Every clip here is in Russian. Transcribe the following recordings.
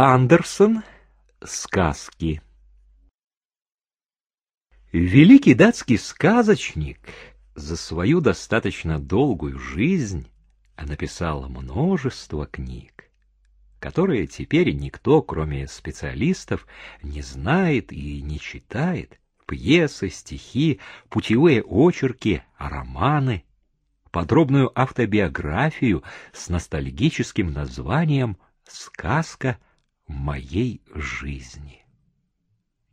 Андерсон. Сказки. Великий датский сказочник за свою достаточно долгую жизнь написал множество книг, которые теперь никто, кроме специалистов, не знает и не читает. Пьесы, стихи, путевые очерки, романы, подробную автобиографию с ностальгическим названием «Сказка моей жизни.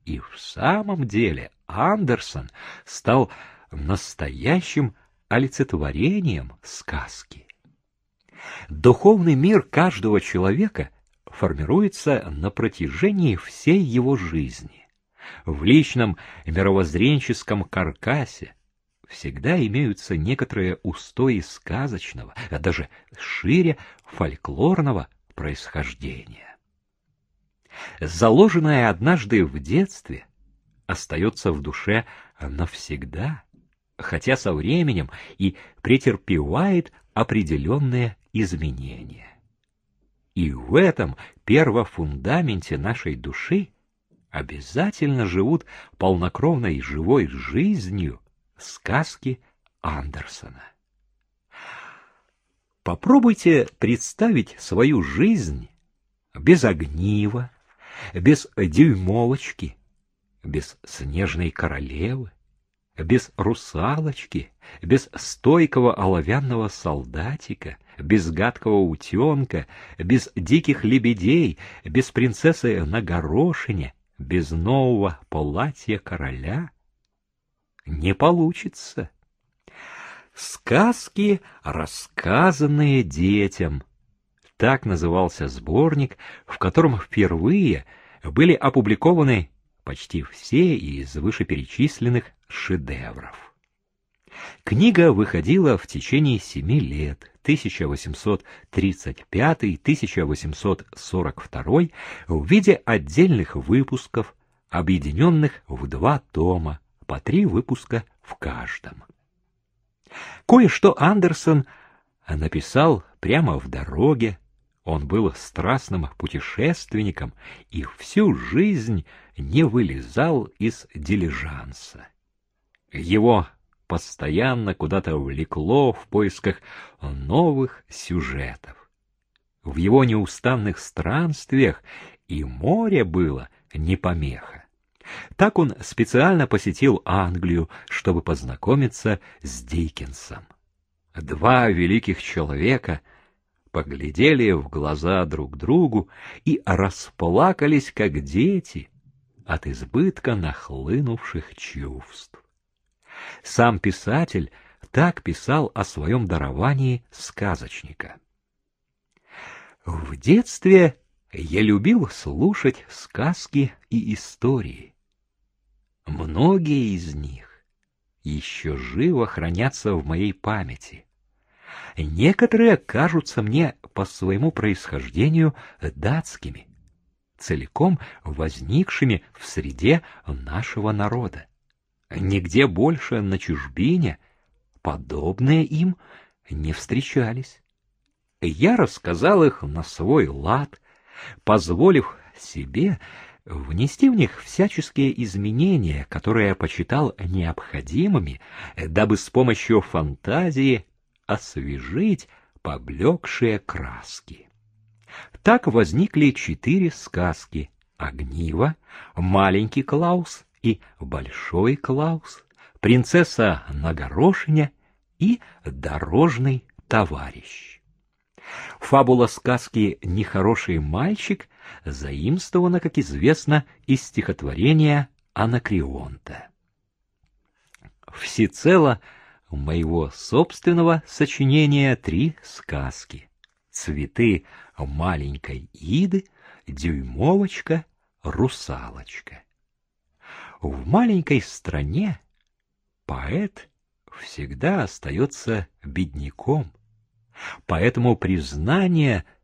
И в самом деле Андерсон стал настоящим олицетворением сказки. Духовный мир каждого человека формируется на протяжении всей его жизни. В личном мировоззренческом каркасе всегда имеются некоторые устои сказочного, а даже шире фольклорного происхождения заложенное однажды в детстве, остается в душе навсегда, хотя со временем и претерпевает определенные изменения. И в этом первофундаменте нашей души обязательно живут полнокровной живой жизнью сказки Андерсона. Попробуйте представить свою жизнь без огнива, без дюймовочки, без снежной королевы, без русалочки, без стойкого оловянного солдатика, без гадкого утенка, без диких лебедей, без принцессы на горошине, без нового платья короля? Не получится. Сказки, рассказанные детям — так назывался сборник, в котором впервые были опубликованы почти все из вышеперечисленных шедевров. Книга выходила в течение семи лет, 1835-1842, в виде отдельных выпусков, объединенных в два тома, по три выпуска в каждом. Кое-что Андерсон написал прямо в дороге, он был страстным путешественником и всю жизнь не вылезал из дилижанса. Его постоянно куда-то влекло в поисках новых сюжетов. В его неустанных странствиях и море было не помеха. Так он специально посетил Англию, чтобы познакомиться с Диккенсом. Два великих человека — поглядели в глаза друг другу и расплакались, как дети, от избытка нахлынувших чувств. Сам писатель так писал о своем даровании сказочника. В детстве я любил слушать сказки и истории. Многие из них еще живо хранятся в моей памяти. Некоторые кажутся мне по своему происхождению датскими, целиком возникшими в среде нашего народа. Нигде больше на чужбине подобные им не встречались. Я рассказал их на свой лад, позволив себе внести в них всяческие изменения, которые я почитал необходимыми, дабы с помощью фантазии освежить поблекшие краски. Так возникли четыре сказки «Огниво», «Маленький Клаус» и «Большой Клаус», «Принцесса на горошине» и «Дорожный товарищ». Фабула сказки «Нехороший мальчик» заимствована, как известно, из стихотворения Анакреонта. Всецело моего собственного сочинения три сказки. Цветы маленькой Иды, дюймовочка, русалочка. В маленькой стране поэт всегда остается бедняком. Поэтому признание —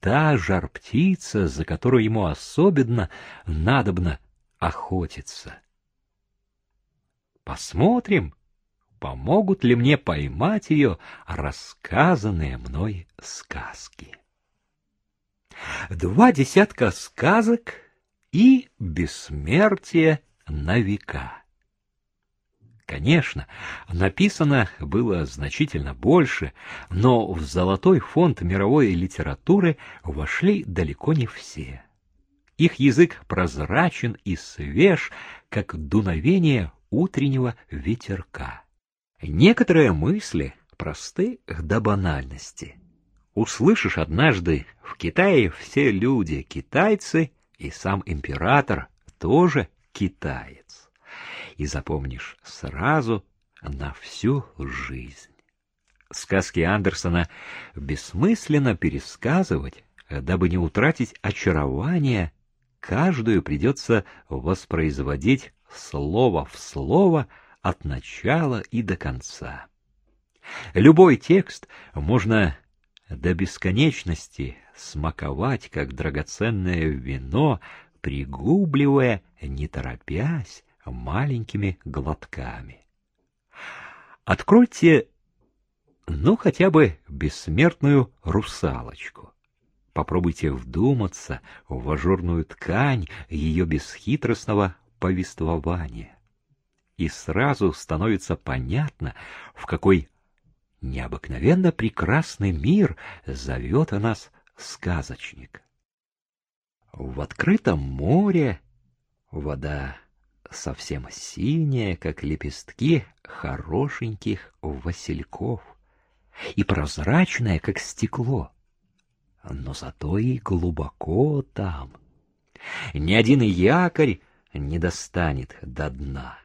та жар-птица, за которую ему особенно надобно охотиться. Посмотрим, помогут ли мне поймать ее рассказанные мной сказки. два десятка сказок и бессмертие на века. Конечно, написано было значительно больше, но в золотой фонд мировой литературы вошли далеко не все. Их язык прозрачен и свеж, как дуновение утреннего ветерка. Некоторые мысли просты до банальности. Услышишь однажды, в Китае все люди китайцы, и сам император тоже китаец. И запомнишь сразу на всю жизнь. Сказки Андерсона бессмысленно пересказывать, дабы не утратить очарование, каждую придется воспроизводить слово в слово от начала и до конца. Любой текст можно до бесконечности смаковать, как драгоценное вино, пригубливая, не торопясь, маленькими глотками. Откройте, ну, хотя бы бессмертную русалочку. Попробуйте вдуматься в ажурную ткань ее бесхитростного повествования. И сразу становится понятно, в какой необыкновенно прекрасный мир зовет нас сказочник. В открытом море вода совсем синяя, как лепестки хорошеньких васильков, и прозрачная, как стекло, но зато и глубоко там. Ни один якорь не достанет до дна.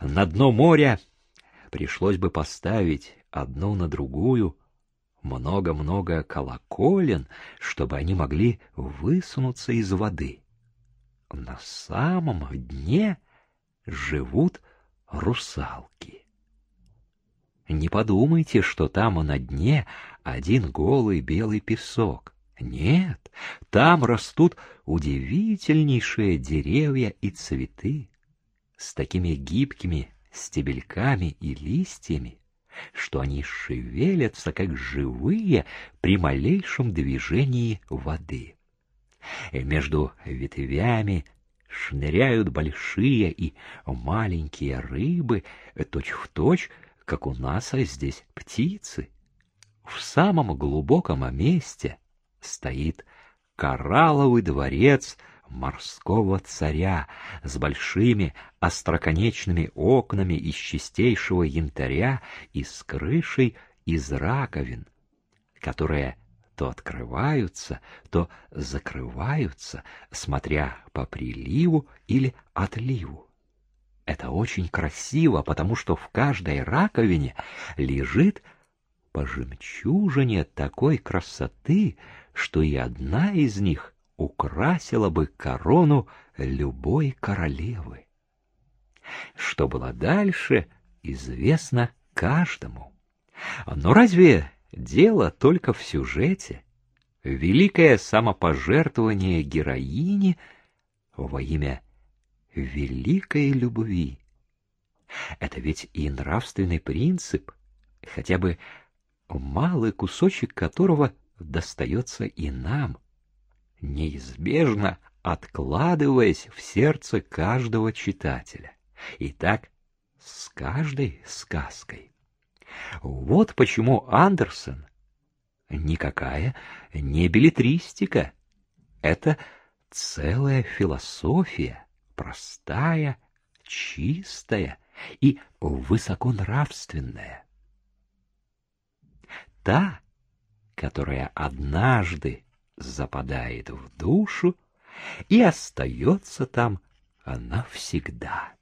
На дно моря пришлось бы поставить одну на другую много-много колоколен, чтобы они могли высунуться из воды. На самом дне живут русалки. Не подумайте, что там на дне один голый белый песок. Нет, там растут удивительнейшие деревья и цветы с такими гибкими стебельками и листьями, что они шевелятся, как живые, при малейшем движении воды. Между ветвями шныряют большие и маленькие рыбы, точь-в-точь, точь, как у нас а здесь птицы. В самом глубоком месте стоит коралловый дворец морского царя с большими остроконечными окнами из чистейшего янтаря и с крышей из раковин, которые то открываются, то закрываются, смотря по приливу или отливу. Это очень красиво, потому что в каждой раковине лежит по жемчужине такой красоты, что и одна из них украсила бы корону любой королевы. Что было дальше, известно каждому. Но разве дело только в сюжете? Великое самопожертвование героини во имя великой любви. Это ведь и нравственный принцип, хотя бы малый кусочек которого достается и нам — неизбежно откладываясь в сердце каждого читателя. И так с каждой сказкой. Вот почему Андерсон никакая не билетристика. Это целая философия, простая, чистая и высоконравственная. Та, которая однажды западает в душу и остается там навсегда.